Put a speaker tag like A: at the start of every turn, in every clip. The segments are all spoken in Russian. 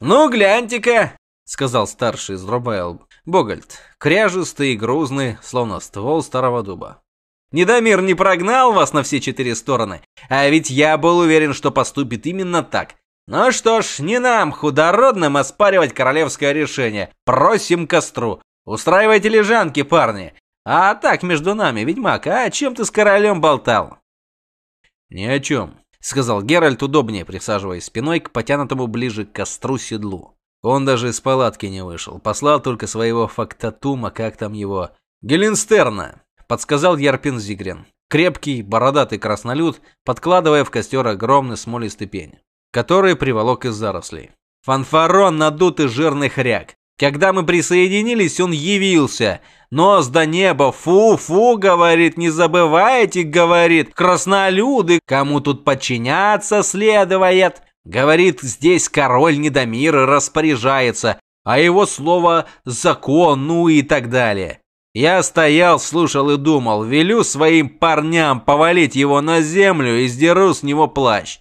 A: Ну, гляньте-ка, сказал старший из Робайл Богольд, кряжистый и грузный, словно ствол старого дуба. Недомир не прогнал вас на все четыре стороны, а ведь я был уверен, что поступит именно так. Ну что ж, не нам, худородным, оспаривать королевское решение. Просим костру. Устраивайте лежанки, парни. А так, между нами, ведьмак, а о чем ты с королем болтал? Ни о чем, сказал Геральт, удобнее присаживаясь спиной к потянутому ближе к костру седлу. Он даже из палатки не вышел, послал только своего фактатума, как там его, Геленстерна, подсказал Ярпин Зигрин. Крепкий, бородатый краснолюд, подкладывая в костер огромный смолистый пень, который приволок из зарослей. Фанфарон надутый жирный хряк. Когда мы присоединились, он явился. Нос до неба, фу-фу, говорит, не забывайте, говорит, краснолюды, кому тут подчиняться следует. Говорит, здесь король Недомир распоряжается, а его слово закон, ну и так далее. Я стоял, слушал и думал, велю своим парням повалить его на землю и сдеру с него плащ.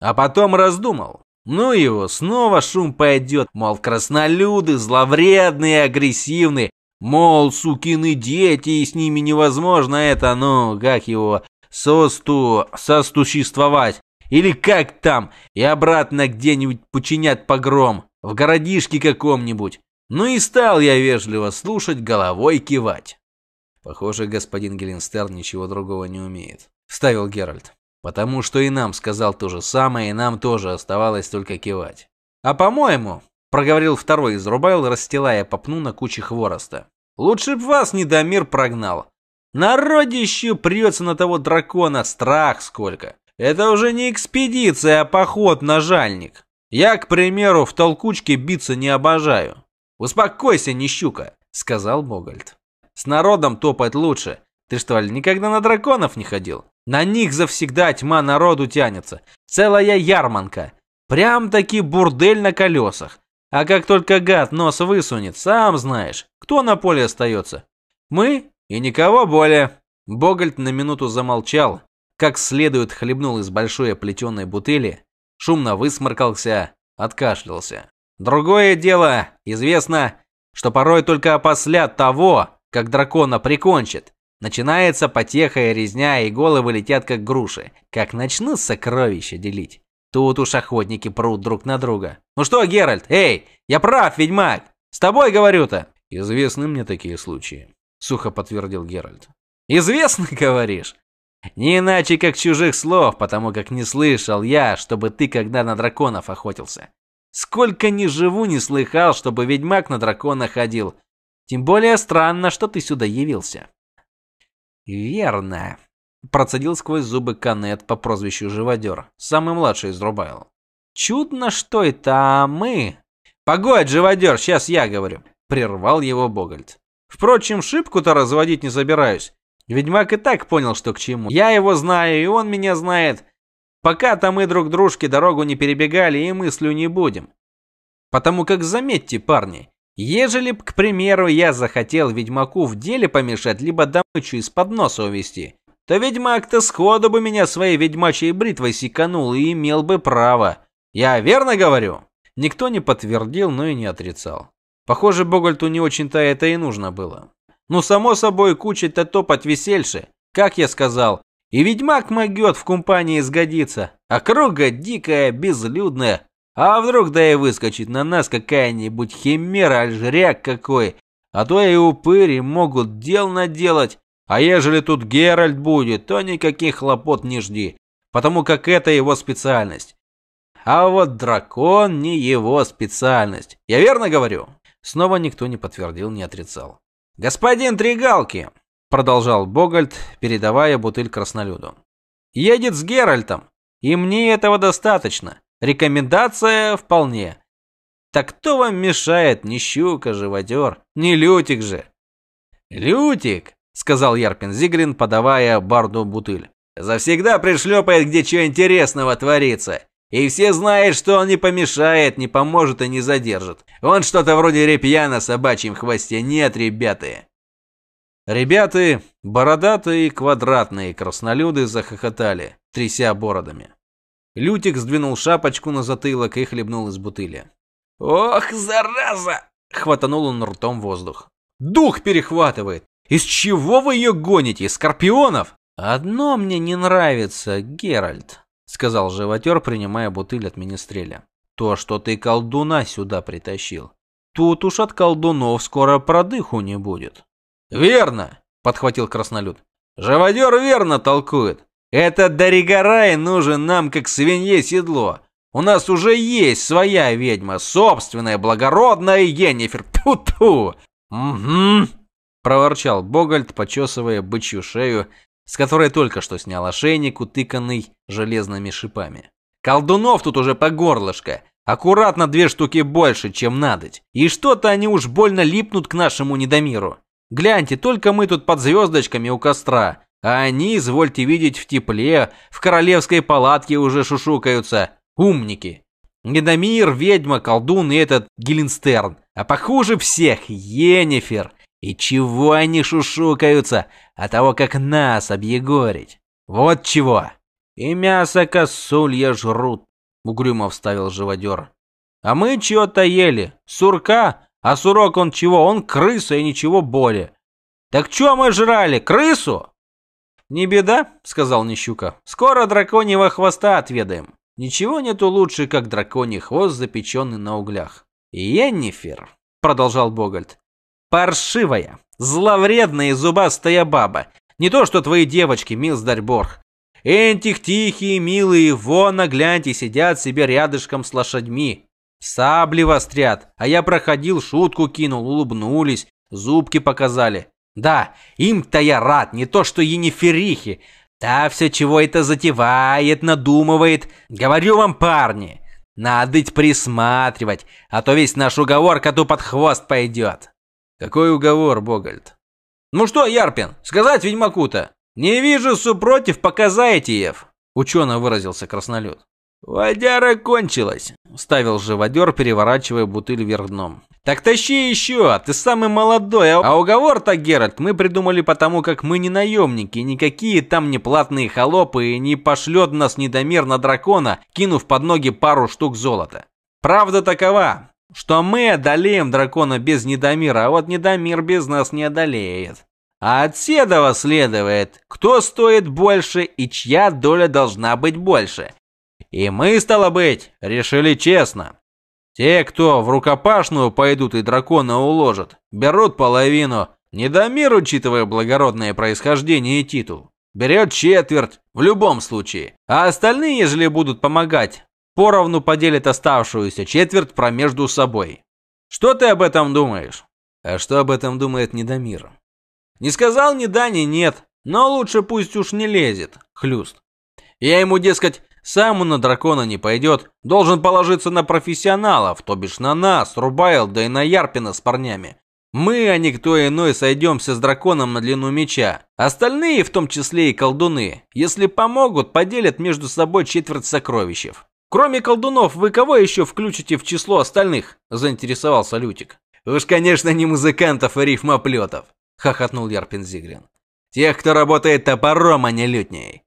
A: А потом раздумал. Ну его, снова шум пойдет, мол, краснолюды, зловредные, агрессивные, мол, сукины дети, и с ними невозможно это, ну, как его, состу, состуществовать. Или как там, и обратно где-нибудь починят погром, в городишке каком-нибудь. Ну и стал я вежливо слушать, головой кивать. Похоже, господин Геленстерн ничего другого не умеет, вставил Геральт. Потому что и нам сказал то же самое, и нам тоже оставалось только кивать. А по-моему, проговорил второй из Рубайл, расстилая попну на куче хвороста. Лучше б вас Недомир прогнал. Народище прется на того дракона, страх сколько. Это уже не экспедиция, а поход на жальник. Я, к примеру, в толкучке биться не обожаю. Успокойся, нищука, сказал Богольд. С народом топать лучше. Ты что ли никогда на драконов не ходил? На них завсегда тьма народу тянется. Целая ярманка. Прям-таки бурдель на колесах. А как только гад нос высунет, сам знаешь, кто на поле остается? Мы и никого более. Богольд на минуту замолчал, как следует хлебнул из большой плетеной бутыли, шумно высморкался, откашлялся. Другое дело, известно, что порой только опосля того, как дракона прикончат, начинается потеха и резня, и головы летят как груши. Как начнут сокровища делить, тут уж охотники прут друг на друга. Ну что, Геральт, эй, я прав, ведьмак, с тобой говорю-то. Известны мне такие случаи, сухо подтвердил Геральт. Известно, говоришь? Не иначе, как чужих слов, потому как не слышал я, чтобы ты когда на драконов охотился. Сколько ни живу, не слыхал, чтобы ведьмак на дракона ходил. Тем более странно, что ты сюда явился. Верно. Процедил сквозь зубы Канет по прозвищу Живодер, самый младший из Рубайл. Чудно, что это, мы... Погодь, Живодер, сейчас я говорю. Прервал его Богольд. Впрочем, шибку-то разводить не собираюсь. Ведьмак и так понял, что к чему. Я его знаю, и он меня знает. Пока-то мы друг дружке дорогу не перебегали и мыслю не будем. Потому как заметьте, парни, ежели б, к примеру, я захотел ведьмаку в деле помешать, либо добычу из-под носа увести, то ведьмак-то сходу бы меня своей ведьмачьей бритвой секанул и имел бы право. Я верно говорю? Никто не подтвердил, но и не отрицал. Похоже, Богольту не очень-то это и нужно было. Ну, само собой, куча-то топать весельше, как я сказал. И ведьмак могет в компании сгодиться. Округа дикая, безлюдная. А вдруг да и выскочит на нас какая-нибудь химера, альжряк какой. А то и упыри могут дел наделать. А ежели тут Геральт будет, то никаких хлопот не жди. Потому как это его специальность. А вот дракон не его специальность. Я верно говорю? Снова никто не подтвердил, не отрицал. «Господин Тригалки!» — продолжал Богольд, передавая бутыль краснолюду. «Едет с Геральтом, и мне этого достаточно. Рекомендация вполне. Так кто вам мешает, не щука, живодер, не лютик же?» «Лютик!» — сказал Ярпин Зигрин, подавая барду бутыль. «Завсегда пришлепает, где что интересного творится. И все знают, что он не помешает, не поможет и не задержит. Он что-то вроде репья на собачьем хвосте. Нет, ребята. Ребята, бородатые квадратные краснолюды захохотали, тряся бородами. Лютик сдвинул шапочку на затылок и хлебнул из бутыли. «Ох, зараза!» — хватанул он ртом воздух. «Дух перехватывает! Из чего вы ее гоните? Скорпионов?» «Одно мне не нравится, Геральт», — сказал животер, принимая бутыль от министреля. «То, что ты колдуна сюда притащил. Тут уж от колдунов скоро продыху не будет». «Верно!» — подхватил краснолюд. «Живодер верно толкует. Этот Даригарай нужен нам как свинье седло. У нас уже есть своя ведьма, собственная, благородная Енифер. Ту-ту!» «Угу!» — проворчал Богольд, почесывая бычью шею, с которой только что снял ошейник, утыканный железными шипами. «Колдунов тут уже по горлышко. Аккуратно две штуки больше, чем надоть. И что-то они уж больно липнут к нашему недомиру. Гляньте, только мы тут под звездочками у костра, а они, извольте видеть, в тепле, в королевской палатке уже шушукаются. Умники. Недомир, ведьма, колдун и этот Геленстерн. А похуже всех Енифер. И чего они шушукаются? От того, как нас объегорить. Вот чего. И мясо косулья жрут, угрюмо вставил живодер. А мы чего-то ели. Сурка а сурок он чего? Он крыса и ничего более. Так что мы жрали? Крысу? Не беда, сказал Нищука. Скоро драконьего хвоста отведаем. Ничего нету лучше, как драконий хвост, запеченный на углях. Еннифер, продолжал Богольд. Паршивая, зловредная и зубастая баба. Не то, что твои девочки, Милсдарьборг. Этих тихие, милые, вон, гляньте, сидят себе рядышком с лошадьми. Сабли вострят, а я проходил, шутку кинул, улыбнулись, зубки показали. Да, им-то я рад, не то что Ениферихи. Та все чего это затевает, надумывает. Говорю вам, парни, надо присматривать, а то весь наш уговор коту под хвост пойдет. Какой уговор, Богольд? Ну что, Ярпин, сказать ведьмаку-то? Не вижу супротив, показайте, Ев. Учено выразился краснолюд. «Водяра кончилась», — ставил живодер, переворачивая бутыль вверх дном. «Так тащи еще, ты самый молодой, а уговор-то, Геральт, мы придумали потому, как мы не наемники, никакие там не платные холопы, и не пошлет нас недомер на дракона, кинув под ноги пару штук золота. Правда такова, что мы одолеем дракона без недомира, а вот недомир без нас не одолеет. А от Седова следует, кто стоит больше и чья доля должна быть больше». И мы, стало быть, решили честно. Те, кто в рукопашную пойдут и дракона уложат, берут половину, Недомир, учитывая благородное происхождение и титул, берет четверть в любом случае, а остальные, ежели будут помогать, поровну поделят оставшуюся четверть промежду собой. Что ты об этом думаешь? А что об этом думает Недомир? Не сказал ни да, ни нет, но лучше пусть уж не лезет, хлюст. Я ему, дескать, сам он на дракона не пойдет, должен положиться на профессионалов, то бишь на нас, Рубайл, да и на Ярпина с парнями. Мы, а никто иной, сойдемся с драконом на длину меча. Остальные, в том числе и колдуны, если помогут, поделят между собой четверть сокровищев. Кроме колдунов, вы кого еще включите в число остальных? Заинтересовался Лютик. Уж, конечно, не музыкантов и рифмоплетов, хохотнул Ярпин Зигрин. Тех, кто работает топором, а не лютней.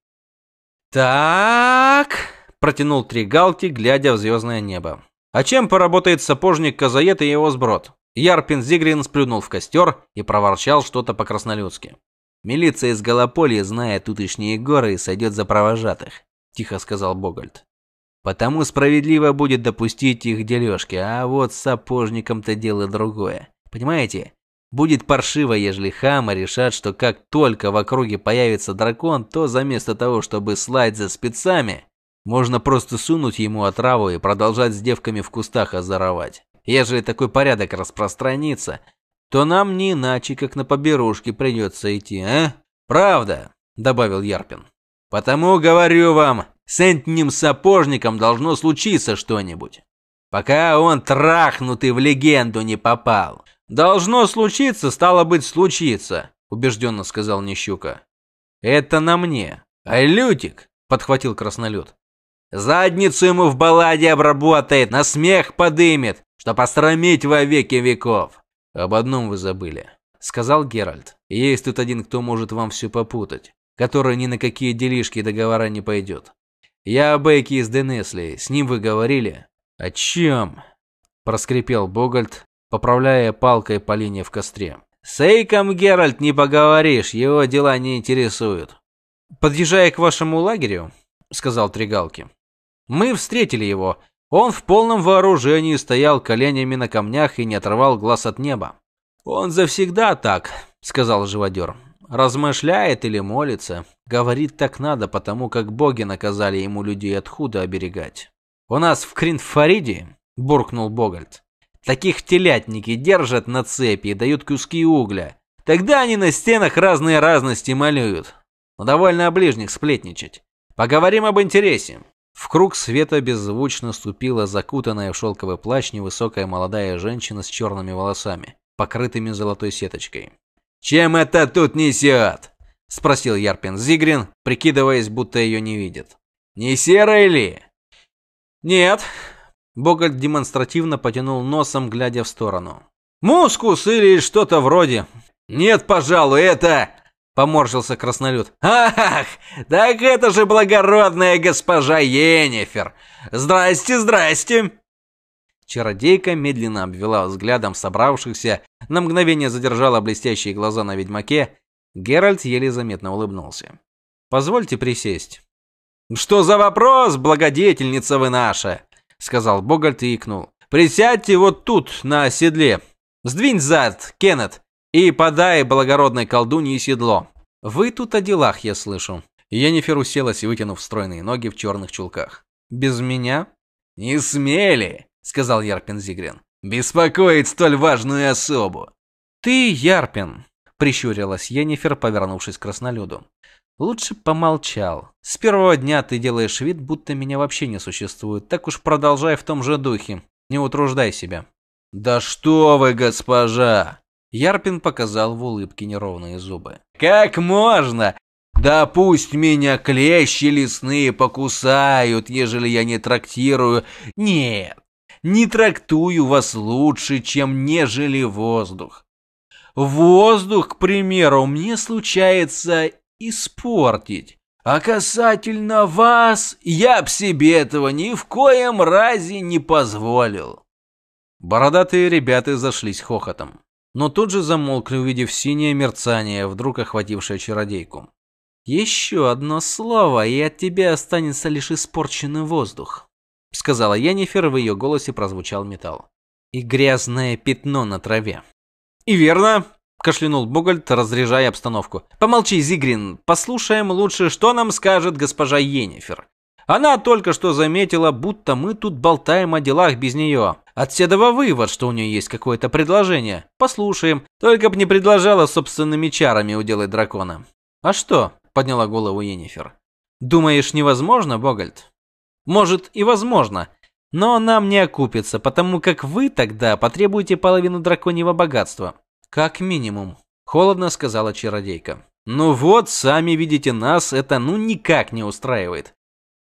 A: «Так...» – протянул Тригалти, глядя в звездное небо. «А чем поработает сапожник Казаед и его сброд?» Ярпин Зигрин сплюнул в костер и проворчал что-то по-краснолюдски. «Милиция из Голополья, зная тутошние горы, сойдет за провожатых», – тихо сказал Богольд. «Потому справедливо будет допустить их дележки, а вот с сапожником-то дело другое. Понимаете? Будет паршиво, ежели хамы решат, что как только в округе появится дракон, то заместо того, чтобы слать за спецами, можно просто сунуть ему отраву и продолжать с девками в кустах озоровать. Ежели такой порядок распространится, то нам не иначе, как на поберушке придется идти, а? Правда, добавил Ярпин. Потому говорю вам, с этим сапожником должно случиться что-нибудь. Пока он трахнутый в легенду не попал. «Должно случиться, стало быть, случиться», – убежденно сказал Нищука. «Это на мне. Ай, Лютик!» – подхватил краснолюд. «Задницу ему в балладе обработает, на смех подымет, что пострамить во веки веков». «Об одном вы забыли», – сказал Геральт. «Есть тут один, кто может вам все попутать, который ни на какие делишки договора не пойдет. Я о Бейке из Денесли, с ним вы говорили?» «О чем?» проскрипел Богольд, поправляя палкой поленья в костре. С Эйком Геральт не поговоришь, его дела не интересуют. Подъезжая к вашему лагерю, сказал Тригалки. Мы встретили его. Он в полном вооружении стоял коленями на камнях и не отрывал глаз от неба. Он завсегда так, сказал живодер. Размышляет или молится, говорит так надо, потому как боги наказали ему людей от худа оберегать. У нас в Кринфариде, буркнул Богальд, таких телятники держат на цепи и дают куски угля. Тогда они на стенах разные разности малюют. Но довольно о ближних сплетничать. Поговорим об интересе. В круг света беззвучно ступила закутанная в шелковый плащ невысокая молодая женщина с черными волосами, покрытыми золотой сеточкой. «Чем это тут несет?» – спросил Ярпин Зигрин, прикидываясь, будто ее не видит. «Не серая ли?» «Нет». Богольд демонстративно потянул носом, глядя в сторону. «Мускус или что-то вроде». «Нет, пожалуй, это...» Поморщился краснолюд. «Ах, так это же благородная госпожа Енифер! Здрасте, здрасте!» Чародейка медленно обвела взглядом собравшихся, на мгновение задержала блестящие глаза на ведьмаке. Геральт еле заметно улыбнулся. «Позвольте присесть». «Что за вопрос, благодетельница вы наша?» Сказал Богальт и икнул. «Присядьте вот тут, на седле. Сдвинь зад, Кеннет, и подай благородной колдунье седло. Вы тут о делах, я слышу. Енифер уселась, вытянув стройные ноги в черных чулках. Без меня? Не смели, сказал Ярпин Зигрин. Беспокоить столь важную особу. Ты, Ярпин, прищурилась Енифер, повернувшись к краснолюду. Лучше помолчал. С первого дня ты делаешь вид, будто меня вообще не существует. Так уж продолжай в том же духе. Не утруждай себя. Да что вы, госпожа, Ярпин показал в улыбке неровные зубы. «Как можно? Да пусть меня клещи лесные покусают, ежели я не трактирую. Нет, не трактую вас лучше, чем нежели воздух. Воздух, к примеру, мне случается испортить. А касательно вас, я б себе этого ни в коем разе не позволил». Бородатые ребята зашлись хохотом но тут же замолкли, увидев синее мерцание, вдруг охватившее чародейку. «Еще одно слово, и от тебя останется лишь испорченный воздух», — сказала Янифер, в ее голосе прозвучал металл. «И грязное пятно на траве». «И верно», — кашлянул Богольд, разряжая обстановку. «Помолчи, Зигрин, послушаем лучше, что нам скажет госпожа Енифер. Она только что заметила, будто мы тут болтаем о делах без нее. Отседова вывод, что у нее есть какое-то предложение. Послушаем. Только б не предложила собственными чарами уделать дракона. А что? Подняла голову Енифер. Думаешь, невозможно, Богольд? Может и возможно. Но нам не окупится, потому как вы тогда потребуете половину драконьего богатства. Как минимум. Холодно сказала чародейка. Ну вот, сами видите нас, это ну никак не устраивает.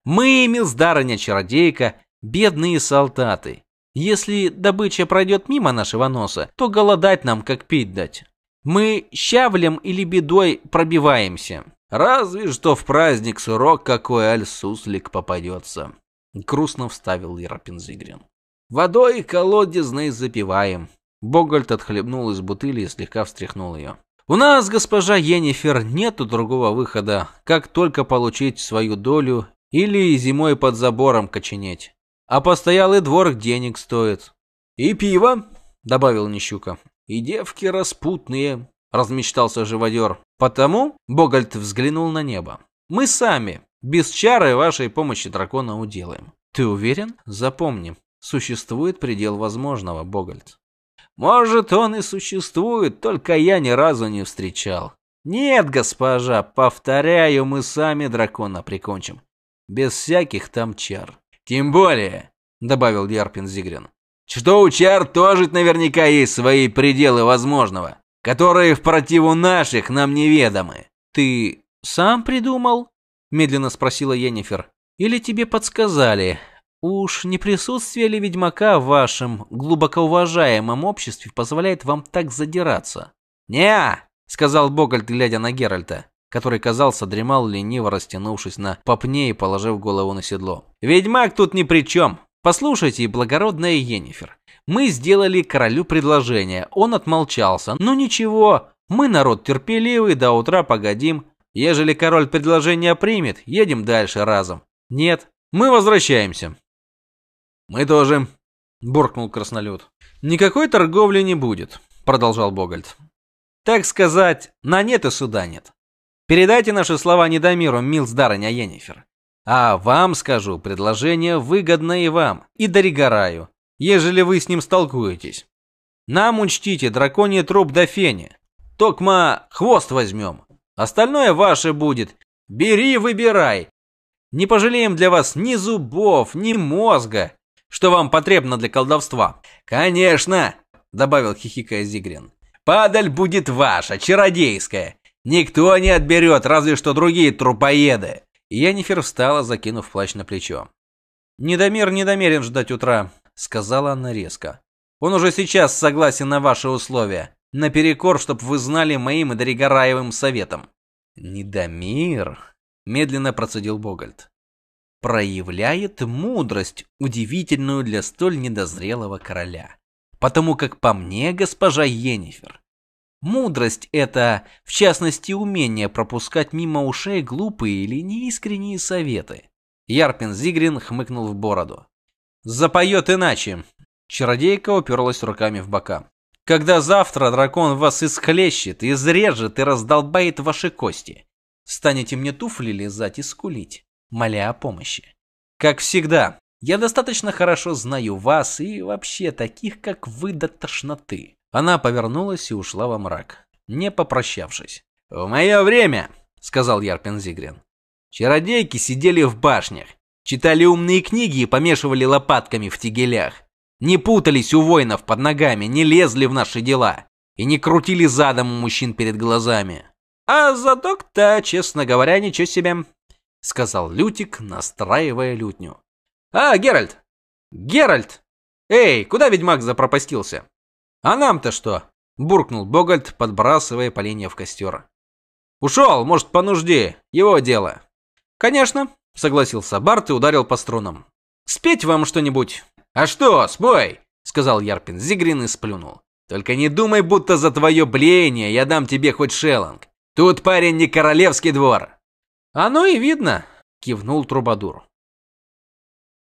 A: Мы, милздарыня-чародейка, бедные солдаты. Если добыча пройдет мимо нашего носа, то голодать нам как пить дать. Мы щавлем или бедой пробиваемся. Разве что в праздник сурок какой аль-суслик попадется. Грустно вставил Ерапинзигрин. Водой колодезной запиваем. Богольд отхлебнул из бутыли и слегка встряхнул ее. У нас, госпожа Енифер, нету другого выхода, как только получить свою долю или зимой под забором коченеть. А постоялый двор денег стоит. И пиво, добавил Нищука. И девки распутные, размечтался живодер. Потому Богольд взглянул на небо. Мы сами, без чары вашей помощи дракона уделаем. Ты уверен? Запомни, существует предел возможного, Богольд. Может, он и существует, только я ни разу не встречал. Нет, госпожа, повторяю, мы сами дракона прикончим без всяких там чар. Тем более, добавил Ярпин Зигрин, что у чар тоже наверняка есть свои пределы возможного, которые в противу наших нам неведомы. Ты сам придумал? медленно спросила Енифер. Или тебе подсказали? Уж не присутствие ли ведьмака в вашем глубоко уважаемом обществе позволяет вам так задираться? Не, сказал Богольд, глядя на Геральта который, казался, дремал лениво растянувшись на попне и положив голову на седло. «Ведьмак тут ни при чем. Послушайте, благородная Йеннифер, мы сделали королю предложение, он отмолчался. Ну ничего, мы народ терпеливый, до утра погодим. Ежели король предложение примет, едем дальше разом. Нет, мы возвращаемся. Мы тоже, буркнул краснолюд. Никакой торговли не будет, продолжал Богольд. Так сказать, на нет и суда нет. Передайте наши слова Недомиру, мил с дарыня Йеннифер. А вам скажу, предложение выгодно и вам, и Доригораю, ежели вы с ним столкуетесь. Нам учтите драконий труп до фени. Токма хвост возьмем. Остальное ваше будет. Бери, выбирай. Не пожалеем для вас ни зубов, ни мозга, что вам потребно для колдовства. Конечно, добавил хихикая Зигрин. Падаль будет ваша, чародейская. Никто не отберет, разве что другие трупоеды. Янифер встала, закинув плащ на плечо. «Недомер не намерен ждать утра», — сказала она резко. «Он уже сейчас согласен на ваши условия, наперекор, чтоб вы знали моим и Доригораевым советом». «Недомир», — медленно процедил Богольд, — «проявляет мудрость, удивительную для столь недозрелого короля. Потому как по мне, госпожа Йеннифер, Мудрость – это, в частности, умение пропускать мимо ушей глупые или неискренние советы. Ярпин Зигрин хмыкнул в бороду. «Запоет иначе!» Чародейка уперлась руками в бока. «Когда завтра дракон вас исхлещет, изрежет и раздолбает ваши кости, станете мне туфли лизать и скулить, моля о помощи. Как всегда, я достаточно хорошо знаю вас и вообще таких, как вы, до тошноты. Она повернулась и ушла во мрак, не попрощавшись. «В мое время», — сказал Ярпин Зигрин, — «чародейки сидели в башнях, читали умные книги и помешивали лопатками в тегелях, не путались у воинов под ногами, не лезли в наши дела и не крутили задом у мужчин перед глазами. А задок-то, честно говоря, ничего себе», — сказал Лютик, настраивая лютню. «А, Геральт! Геральт! Эй, куда ведьмак запропастился?» «А нам-то что?» – буркнул Богольд, подбрасывая поленья в костер. «Ушел, может, по нужде. Его дело». «Конечно», – согласился Барт и ударил по струнам. «Спеть вам что-нибудь?» «А что, спой!» – сказал Ярпин Зигрин и сплюнул. «Только не думай, будто за твое блеяние я дам тебе хоть шеллинг. Тут, парень, не королевский двор». «Оно и видно», – кивнул Трубадур.